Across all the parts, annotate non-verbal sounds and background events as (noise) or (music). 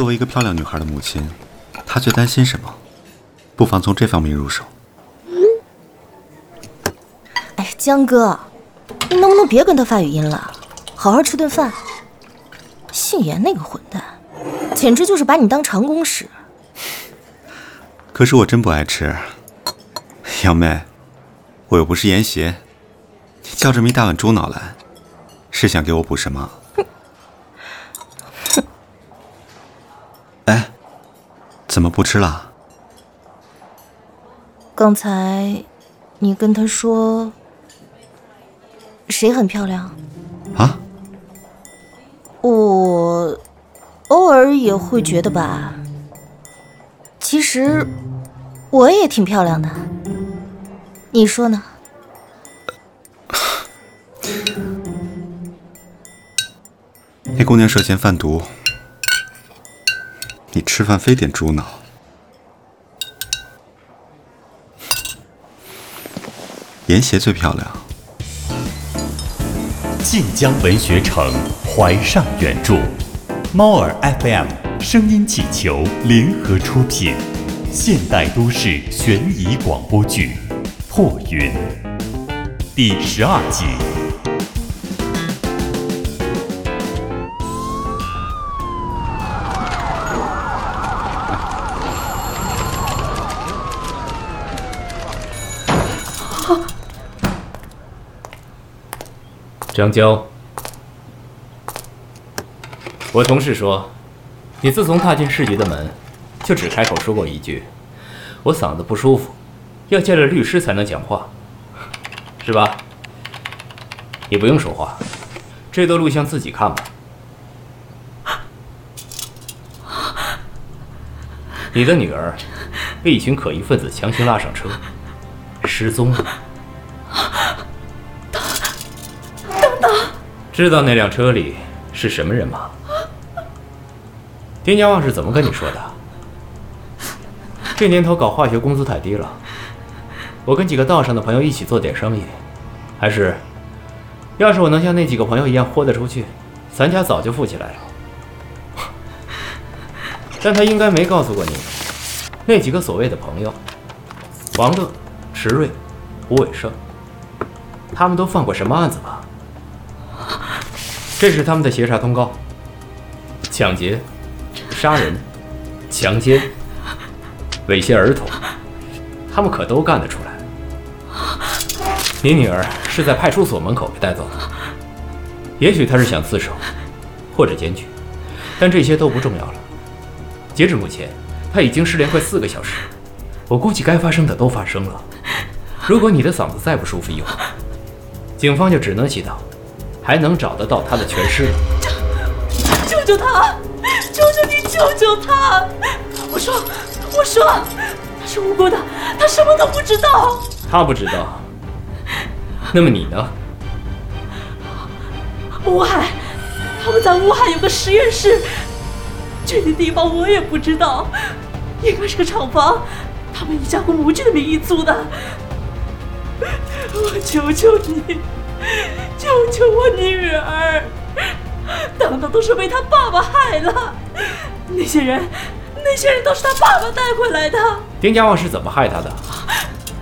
作为一个漂亮女孩的母亲，她最担心什么？不妨从这方面入手。哎，江哥，你能不能别跟他发语音了？好好吃顿饭。姓严那个混蛋，简直就是把你当长工使。可是我真不爱吃。杨妹，我又不是严邪，你叫这么一大碗猪脑来，是想给我补什么？怎么不吃了？刚才你跟他说谁很漂亮？啊？我偶尔也会觉得吧。其实我也挺漂亮的，你说呢？(sighs) 那姑娘涉嫌贩毒。你吃饭非点猪脑，严邪最漂亮。晋江文学城怀上原著，猫耳 FM 声音气球联合出品，现代都市悬疑广播剧《破云》第十二集。张娇，我同事说，你自从踏进市局的门，就只开口说过一句：“我嗓子不舒服，要见了律师才能讲话，是吧？”你不用说话，这段录像自己看吧。你的女儿被一群可疑分子强行拉上车，失踪了。知道那辆车里是什么人吗？丁家旺是怎么跟你说的？这年头搞化学工资太低了，我跟几个道上的朋友一起做点生意，还是，要是我能像那几个朋友一样豁得出去，咱家早就富起来了。但他应该没告诉过你，那几个所谓的朋友，王乐、池瑞、胡伟胜，他们都犯过什么案子吧？这是他们的协查通告：抢劫、杀人、强奸、猥亵儿童，他们可都干得出来。你女儿是在派出所门口被带走的，也许她是想自首，或者检举，但这些都不重要了。截至目前，她已经失联快四个小时，我估计该发生的都发生了。如果你的嗓子再不舒服一会儿，警方就只能祈祷。还能找得到他的全尸？救救他！求求你救救他！我说，我说，他是无辜的，他什么都不知道。他不知道，那么你呢？乌海，他们在乌海有个实验室，具体地方我也不知道，应该是个厂房，他们以加工模具的名义租的。我求求你！救救我女儿！当当都是被他爸爸害了。那些人，那些人都是他爸爸带回来的。丁家旺是怎么害他的？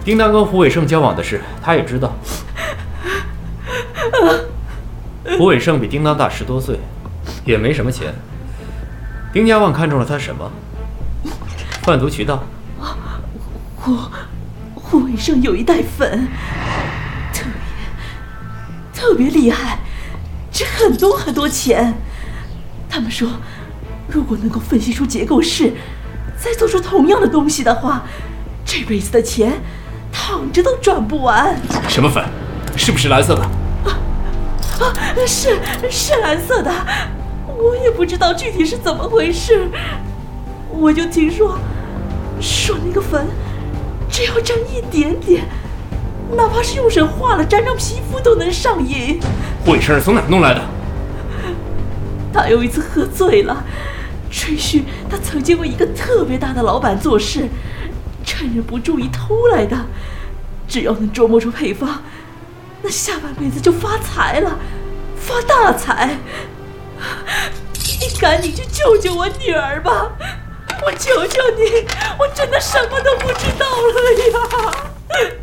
丁当跟胡伟胜交往的事，他也知道。胡伟胜比丁当大十多岁，也没什么钱。丁家旺看中了他什么？贩毒渠道。胡胡伟胜有一袋粉。特别厉害，值很多很多钱。他们说，如果能够分析出结构式，再做出同样的东西的话，这辈子的钱躺着都赚不完。什么粉？是不是蓝色的？啊啊，是是蓝色的。我也不知道具体是怎么回事。我就听说，说那个粉只要沾一点点。哪怕是用水化了，沾上皮肤都能上瘾。胡伟生是从哪弄来的？他有一次喝醉了，吹嘘他曾经为一个特别大的老板做事，趁人不注意偷来的。只要能琢磨出配方，那下半辈子就发财了，发大财。你赶紧去救救我女儿吧！我求求你，我真的什么都不知道了呀！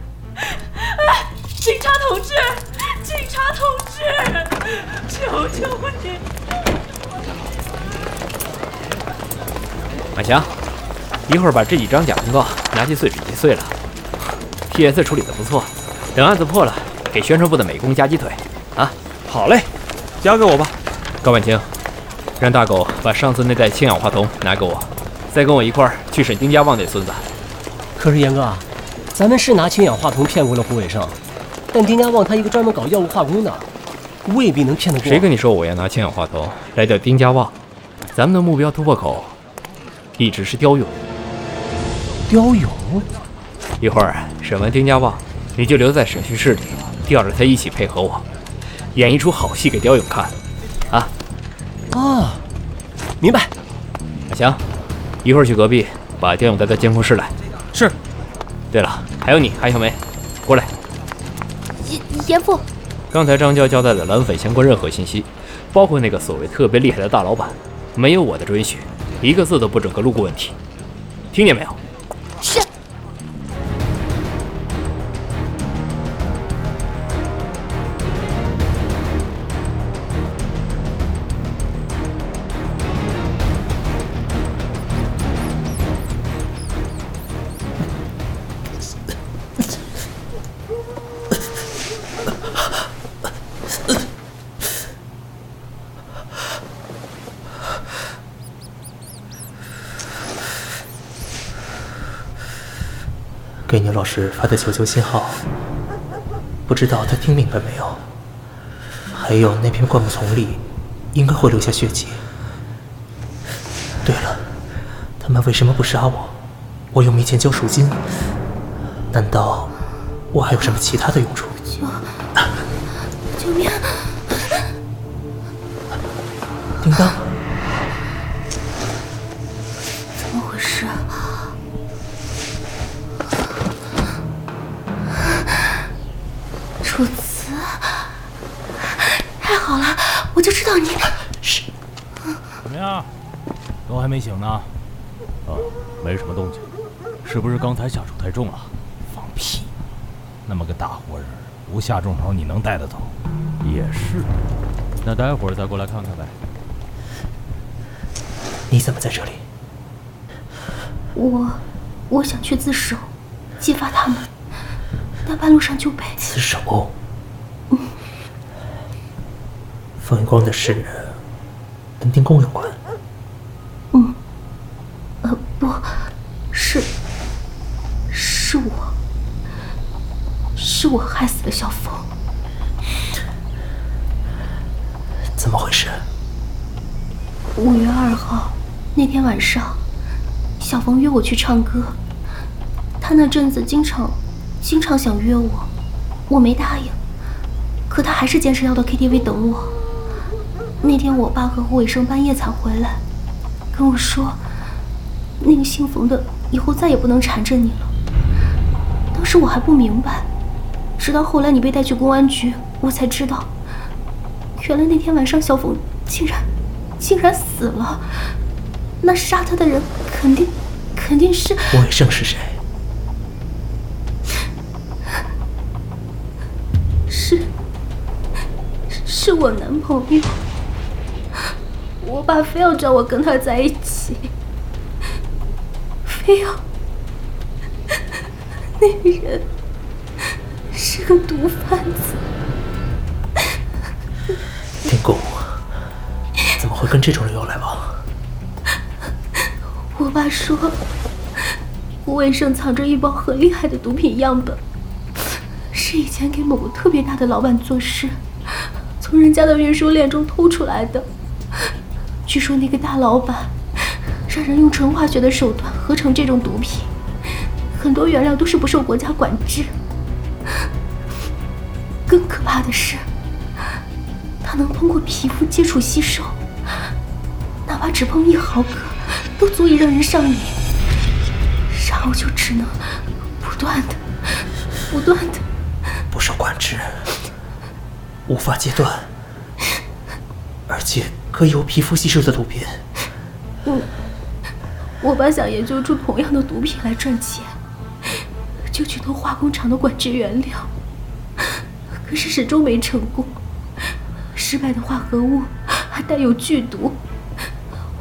哎，(laughs) 警察同志，警察同志，求求你！马翔，一会儿把这几张假通告拿去碎纸机碎了。P.S. 处理的不错，等案子破了，给宣传部的美工加鸡腿。啊，好嘞，交给我吧。高万清，让大狗把上次那袋氢氧化铜拿给我，再跟我一块儿去审丁家旺那孙子。可是严哥，咱们是拿氢氧化铜骗过了胡伟胜，但丁家旺他一个专门搞药物化工的，未必能骗得过。谁跟你说我要拿氢氧化铜来钓丁家旺？咱们的目标突破口一直是刁勇。刁勇？一会儿审完丁家旺，你就留在审讯室里，吊着他一起配合我，演一出好戏给刁勇看。啊？啊，明白。阿强，一会儿去隔壁把刁勇带到监控室来。是。对了，还有你，韩小梅，过来。严严父，刚才张娇交代的蓝粉相关任何信息，包括那个所谓特别厉害的大老板，没有我的准许，一个字都不准个路过问题，听见没有？是。老师发的求救信号，不知道他听明白没有？还有那片灌木丛里，应该会留下血迹。对了，他们为什么不杀我？我又没钱交赎金，难道我还有什么其他的用处？你。是。怎么样？都还没醒呢？啊，没什么动静，是不是刚才下手太重了？放屁！那么个大活人，不下重手你能带得走？也是。那待会儿再过来看看呗。你怎么在这里？我，我想去自首，揭发他们，但半路上就被自首。冯云光的事跟丁公有关。嗯，呃，不是，是我，是我害死了小冯。怎么回事？五月二号那天晚上，小冯约我去唱歌。他那阵子经常，经常想约我，我没答应。可他还是坚持要到 KTV 等我。那天我爸和胡伟生半夜才回来，跟我说，那个姓冯的以后再也不能缠着你了。当时我还不明白，直到后来你被带去公安局，我才知道，原来那天晚上小冯竟然。竟然死了！那杀他的人肯定肯定是胡伟生是谁？是是我男朋友。我爸非要找我跟他在一起，非要 (laughs) 那个人是个毒贩子。天宫。怎么会跟这种人有来往？我爸说，胡伟胜藏着一包很厉害的毒品样本，是以前给某个特别大的老板做事，从人家的运输链中偷出来的。据说那个大老板让人用纯化学的手段合成这种毒品，很多原料都是不受国家管制。更可怕的是，它能通过皮肤接触吸收。哪怕只碰一毫克，都足以让人上瘾，然后就只能不断的、不断的不受管制，无法戒断，而且可由皮肤吸收的毒品。我我爸想研究出同样的毒品来赚钱，就去偷化工厂的管制原料，可是始终没成功。失败的化合物还带有剧毒，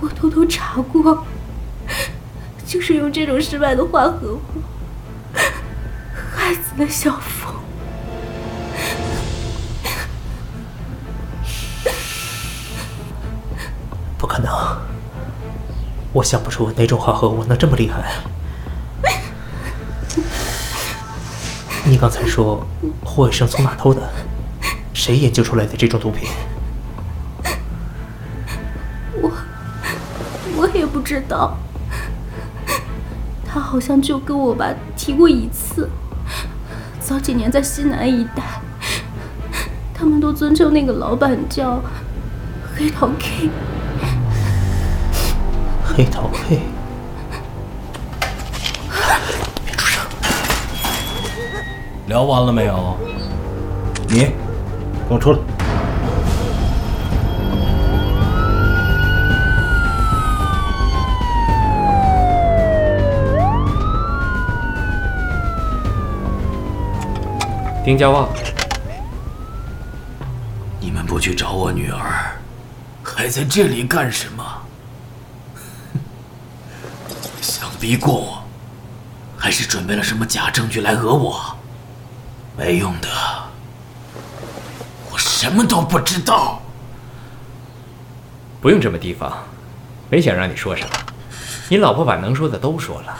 我偷偷查过，就是用这种失败的化合物害死了小凤。可能，我想不出哪种化合物能这么厉害。(laughs) 你刚才说霍医生从哪偷的？谁研究出来的这种毒品？我我也不知道，他好像就跟我爸提过一次。早几年在西南一带，他们都尊称那个老板叫黑桃 K。黑桃 K，别出声。聊完了没有？你。给我出来！丁家旺，你们不去找我女儿，还在这里干什么？想逼过我，还是准备了什么假证据来讹我？没用的。我什么都不知道，不用这么提防，没想让你说什么，你老婆把能说的都说了，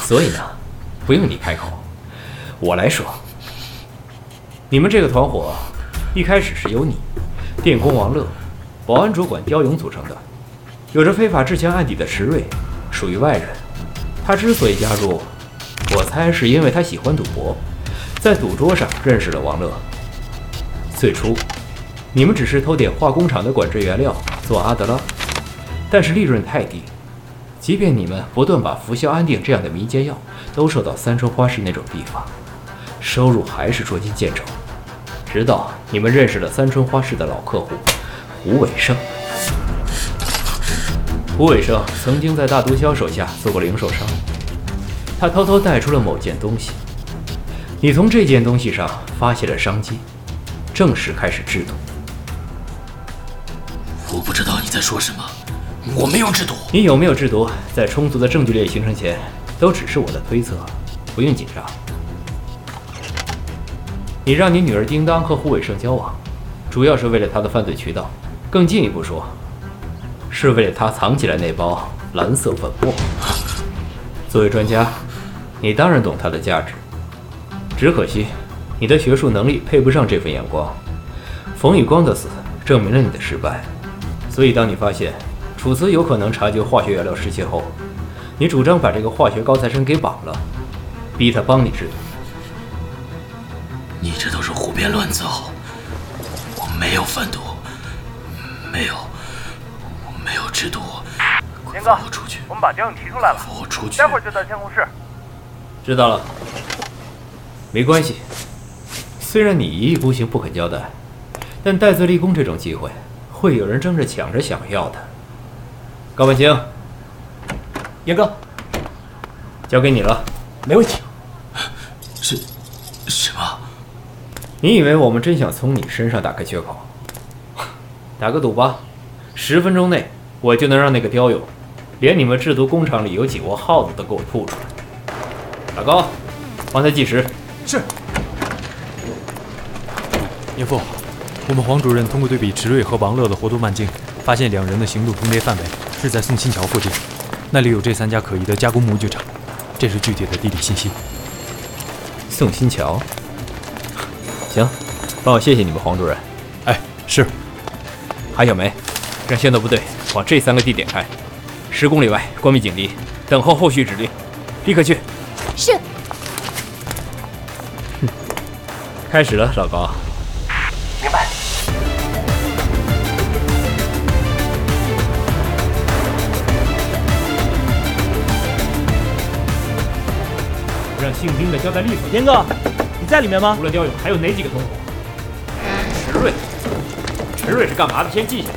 所以呢，不用你开口，我来说。你们这个团伙一开始是由你、电工王乐、保安主管刁勇组成的，有着非法制枪案底的石瑞属于外人，他之所以加入，我猜是因为他喜欢赌博，在赌桌上认识了王乐。最初，你们只是偷点化工厂的管制原料做阿德拉，但是利润太低。即便你们不断把氟硝安定这样的迷奸药都售到三春花市那种地方，收入还是捉襟见肘。直到你们认识了三春花市的老客户胡伟生。胡伟生曾经在大毒枭手下做过零售商，他偷偷带出了某件东西，你从这件东西上发现了商机。正式开始制毒。我不知道你在说什么，我没有制毒。你有没有制毒，在充足的证据链形成前，都只是我的推测，不用紧张。你让你女儿叮当和胡伟胜交往，主要是为了他的犯罪渠道，更进一步说，是为了他藏起来那包蓝色粉末。作为专家，你当然懂它的价值，只可惜。你的学术能力配不上这份眼光，冯宇光的死证明了你的失败。所以，当你发现楚辞有可能察觉化学原料失窃后，你主张把这个化学高材生给绑了，逼他帮你制毒。你这都是胡编乱造，我没有贩毒，没有制毒。天哥，我出去。我们把刁勇提出来了，我出去。待会儿就到监控室。知道了，没关系。虽然你一意孤行不肯交代，但戴罪立功这种机会，会有人争着抢着想要的。高文清，严哥，交给你了，没问题。是，什么？你以为我们真想从你身上打开缺口？打个赌吧，十分钟内我就能让那个刁勇，连你们制毒工厂里有几窝耗子都给我吐出来。老高，帮他计时。是。严父，我们黄主任通过对比池瑞和王乐的活动半径，发现两人的行动重叠范围是在宋新桥附近，那里有这三家可疑的加工模具厂，这是具体的地理信息。宋新桥，行，帮我谢谢你们黄主任。哎，是。韩小梅，让先头部队往这三个地点开，十公里外关闭警笛，等候后续指令，立刻去。是。开始了，老高。明白让姓丁的交代利索。严哥，你在里面吗？除了刁勇，还有哪几个同伙？迟瑞，迟瑞是干嘛的？先记下。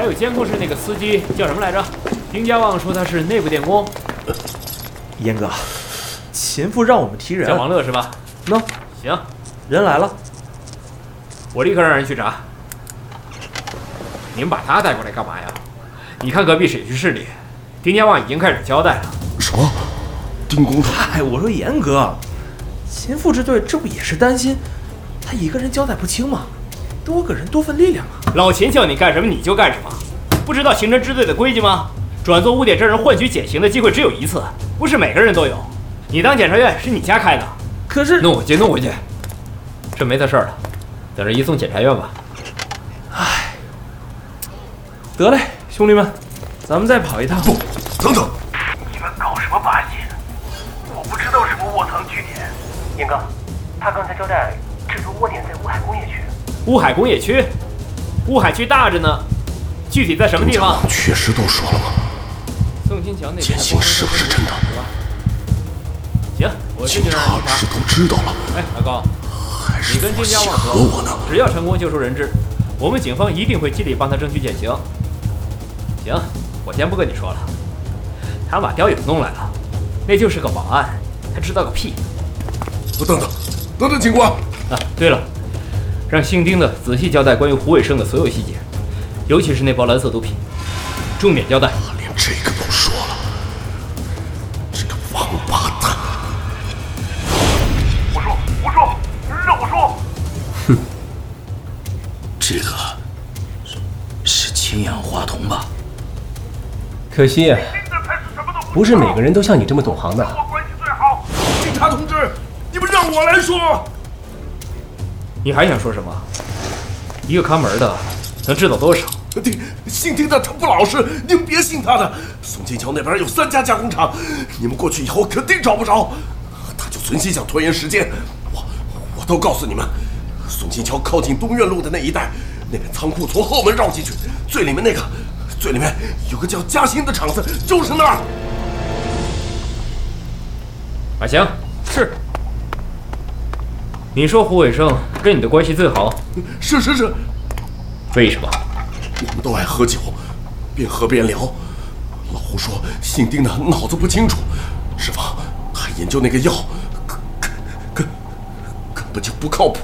还有监控室那个司机叫什么来着？丁家旺说他是内部电工，严哥，秦父让我们提人，叫王乐是吧？喏，行，人来了，我立刻让人去查。你们把他带过来干嘛呀？你看隔壁审讯室里，丁家旺已经开始交代了。什么？丁工头？嗨，我说严哥，秦副支队这不也是担心他一个人交代不清吗？多个人多份力量啊！老秦叫你干什么你就干什么，不知道刑侦支队的规矩吗？转做污点证人换取减刑的机会只有一次，不是每个人都有。你当检察院是你家开的，可是弄回去，弄回去，这没他事儿了，等着移送检察院吧。唉，得嘞，兄弟们，咱们再跑一趟。不，等等，你们搞什么把戏？我不知道什么窝藏据点。严哥，他刚才交代制作窝点在乌海工业区。乌海工业区，乌海区大着呢，具体在什么地方？确实都说了吗？宋金桥那边减刑是不是真的？行，我去就让人查。是都知道了。哎，老高，还是你跟丁家旺和我呢？只要成功救出人质，我们警方一定会尽力帮他争取减刑。行，我先不跟你说了。他把刁勇弄来了，那就是个保安，他知道个屁。等等，等等，警官。啊，对了。让姓丁的仔细交代关于胡伟生的所有细节，尤其是那包蓝色毒品，重点交代。连这个都说了，这个王八蛋！我说，我说，让我说。哼，这个是氢氧化铜吧？可惜，不是每个人都像你这么懂行的。警察同志，你们让我来说。你还想说什么？一个看门的能知道多少？丁姓丁的他不老实，你们别信他的。宋金桥那边有三家加工厂，你们过去以后肯定找不着。他就存心想拖延时间。我我都告诉你们，宋金桥靠近东苑路的那一带，那边仓库从后门绕进去，最里面那个，最里面有个叫嘉兴的厂子，就是那儿。马行，是。你说胡伟生跟你的关系最好？是是是。为什么？我们都爱喝酒，边喝边聊。老胡说姓丁的脑子不清楚，师傅还研究那个药，根根根本就不靠谱。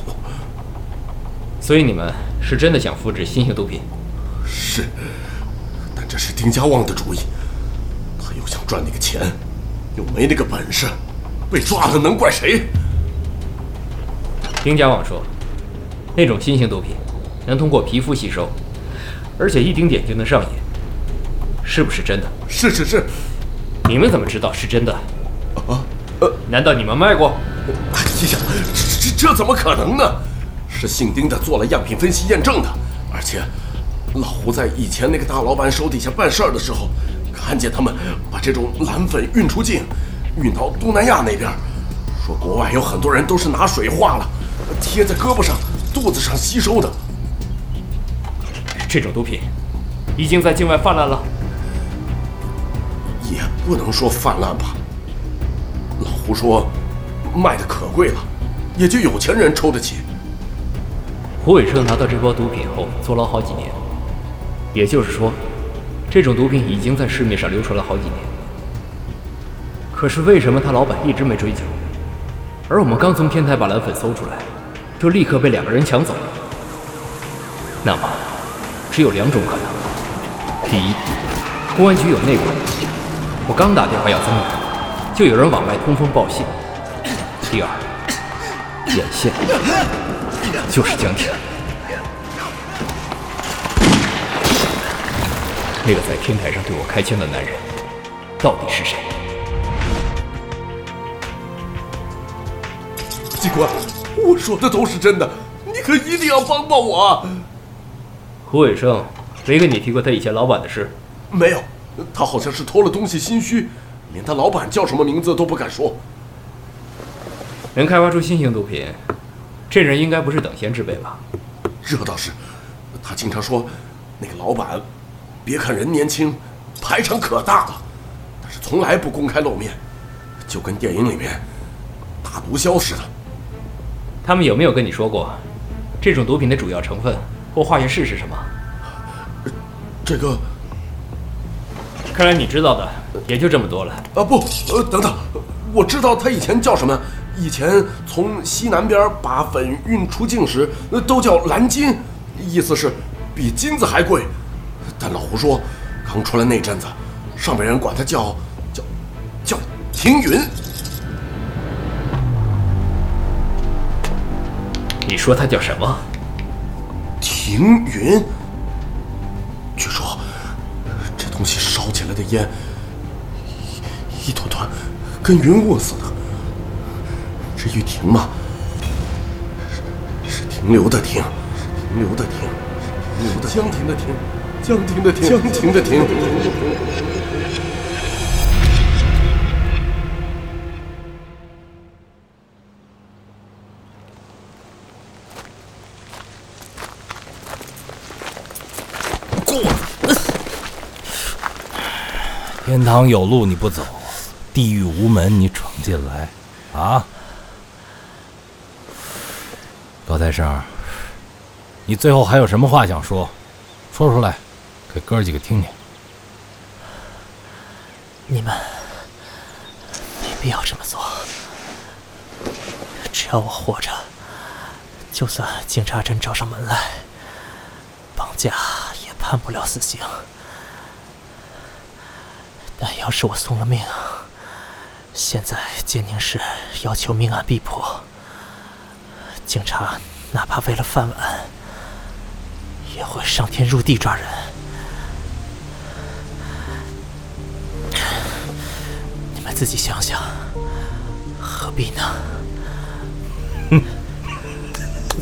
所以你们是真的想复制新型毒品？是，但这是丁家旺的主意。他又想赚那个钱，又没那个本事，被抓了能怪谁？丁家旺说，那种新型毒品能通过皮肤吸收，而且一丁点就能上瘾，是不是真的？是是是。你们怎么知道是真的？啊？呃？难道你们卖过？哎呀，这这这怎么可能呢？是姓丁的做了样品分析验证的，而且老胡在以前那个大老板手底下办事儿的时候，看见他们把这种蓝粉运出境，运到东南亚那边，说国外有很多人都是拿水化了。贴在胳膊上、肚子上吸收的这种毒品，已经在境外泛滥了。也不能说泛滥吧。老胡说，卖的可贵了，也就有钱人抽得起。胡伟生拿到这包毒品后坐牢好几年，也就是说，这种毒品已经在市面上流传了好几年。可是为什么他老板一直没追究？而我们刚从天台把蓝粉搜出来。就立刻被两个人抢走了。那么，只有两种可能：第一，公安局有内鬼，我刚打电话要增援，就有人往外通风报信；第二，眼线就是江田，那个在天台上对我开枪的男人，到底是谁？警官。我说的都是真的，你可一定要帮帮我。胡伟生没跟你提过他以前老板的事？没有，他好像是偷了东西心虚，连他老板叫什么名字都不敢说。能开发出新型毒品，这人应该不是等闲之辈吧？这倒是，他经常说，那个老板，别看人年轻，排场可大了，但是从来不公开露面，就跟电影里面大毒枭似的。他们有没有跟你说过，这种毒品的主要成分或化学式是什么？这个，看来你知道的也就这么多了。啊不，呃，等等，我知道他以前叫什么。以前从西南边把粉运出境时，都叫蓝金，意思是比金子还贵。但老胡说，刚出来那阵子，上面人管他叫叫叫停云。你说他叫什么？停云。据说这东西烧起来的烟，一一团团，跟云雾似的。至于停嘛，是停留的停，停留的停，停留的江停的停，江停的停，江停的停。天堂有路你不走，地狱无门你闯进来，啊？高材生，你最后还有什么话想说？说出来，给哥几个听听。你们没必要这么做。只要我活着，就算警察真找上门来，绑架也判不了死刑。但要是我送了命，现在建宁市要求命案必破。警察哪怕为了饭碗，也会上天入地抓人。你们自己想想，何必呢？哼，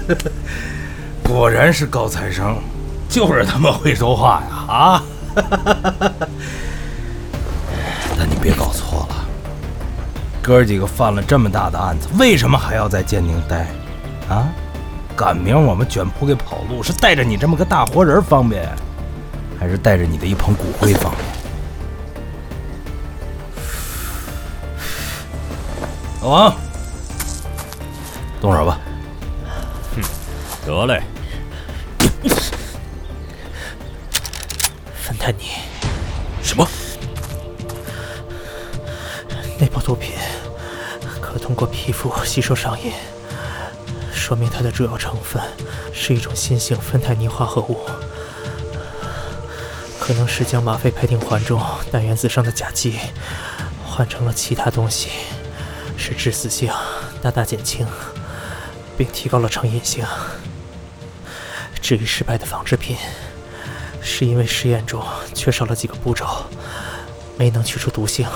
(laughs) 果然是高材生，就是他妈会说话呀！啊！哈哈哈哈哈但你别搞错了，哥儿几个犯了这么大的案子，为什么还要在建宁待？啊，赶明我们卷铺盖跑路，是带着你这么个大活人方便，还是带着你的一捧骨灰方便？老王，动手吧。哼，得嘞。芬太尼，毒品可通过皮肤吸收上瘾。说明它的主要成分是一种新型芬太尼化合物，可能是将吗啡哌啶环中氮原子上的甲基换成了其他东西，使致死性大大减轻，并提高了成瘾性。至于失败的仿制品，是因为实验中缺少了几个步骤，没能去除毒性，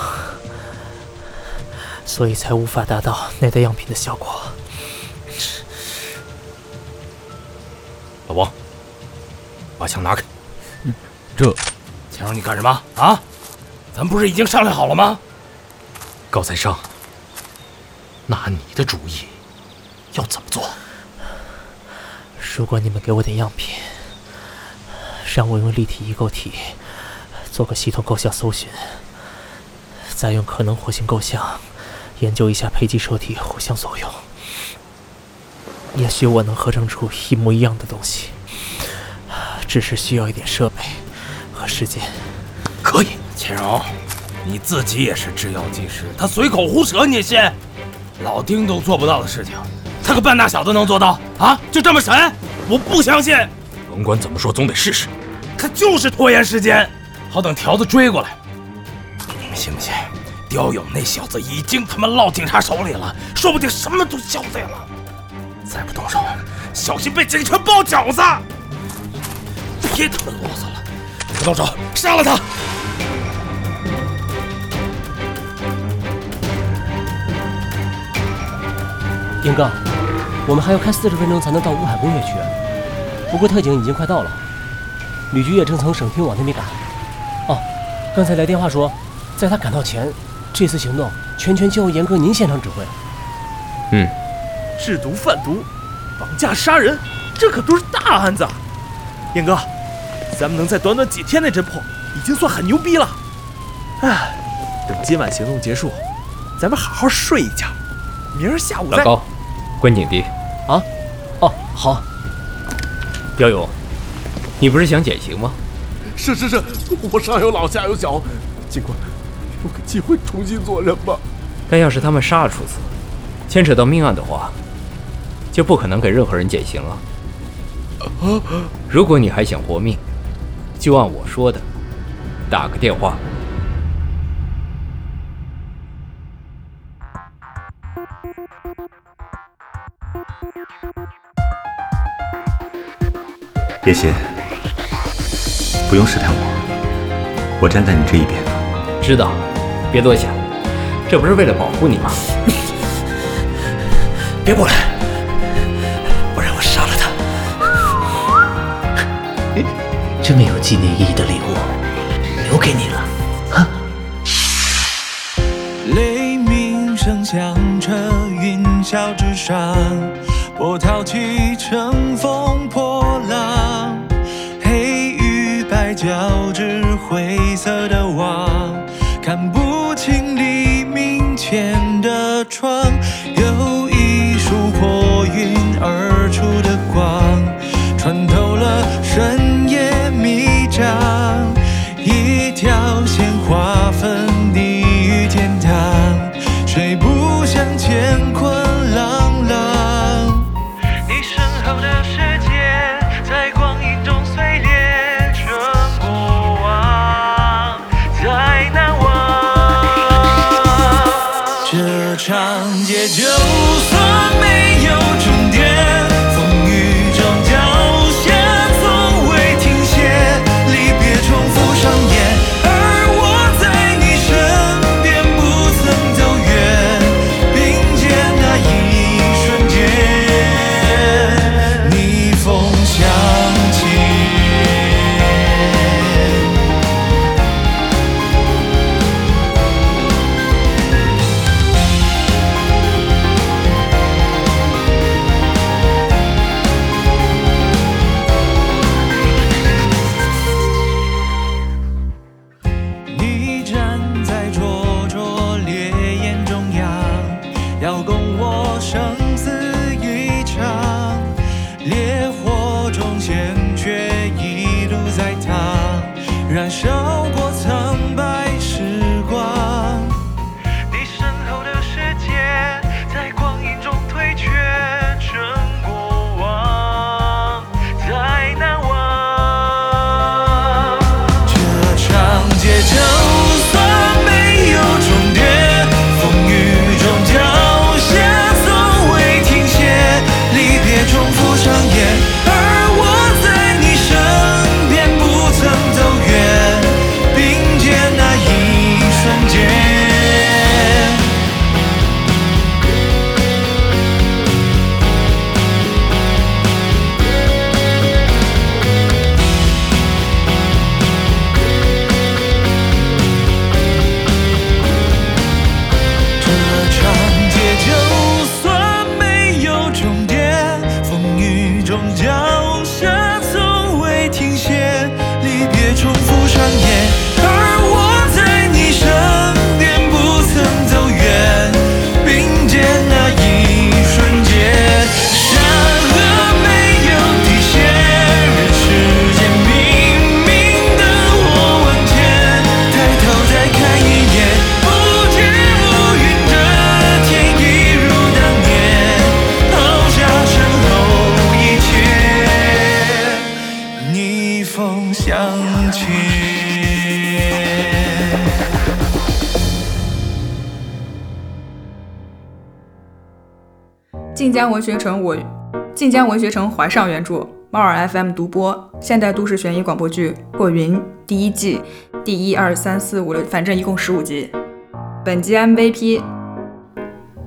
所以才无法达到那袋样品的效果。老王，把枪拿开！这枪你干什么啊？咱不是已经商量好了吗？高材生，那你的主意，要怎么做？如果你们给我点样品，让我用立体异构体做个系统构象搜寻，再用可能活性构象研究一下胚基受体互相作用。也许我能合成出一模一样的东西，只是需要一点设备和时间。可以，钱荣，你自己也是制药技师，他随口胡扯你也信？老丁都做不到的事情，他个半大小子能做到啊？就这么神？我不相信。甭管怎么说，总得试试。他就是拖延时间，好等条子追过来。你们信不信？刁勇那小子已经他妈落警察手里了，说不定什么都交代了。再不动手，小心被警察包饺子！别他妈啰嗦了，不动手，杀了他！丁哥，我们还要开四十分钟才能到乌海工业区，不过特警已经快到了，吕局也正从省厅往那边赶。哦，刚才来电话说，在他赶到前，这次行动全权交由严哥您现场指挥。嗯。制毒贩毒、绑架杀人，这可都是大案子。严哥，咱们能在短短几天内侦破，已经算很牛逼了。哎，等今晚行动结束，咱们好好睡一觉，明儿下午再。老高，关警笛。啊？哦，好。刁勇，你不是想减刑吗？是是是，我上有老下有小，尽管有个机会重新做人吧。但要是他们杀了楚辞，牵扯到命案的话，就不可能给任何人减刑了。如果你还想活命，就按我说的，打个电话。叶邪，不用试探我，我站在你这一边。知道，别多想，这不是为了保护你吗？(laughs) 别过来，不然我杀了他。这么有纪念意义的礼物，留给你了。哈！雷鸣声响彻云霄之上，波涛起，乘风破浪，黑与白交织，灰色的 control 文学城我，晋江文学城怀上原著，猫耳 FM 独播，现代都市悬疑广播剧《破云》第一季第一二三四五六，反正一共十五集。本集 MVP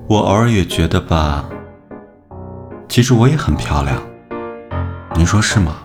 我偶尔也觉得吧，其实我也很漂亮，你说是吗？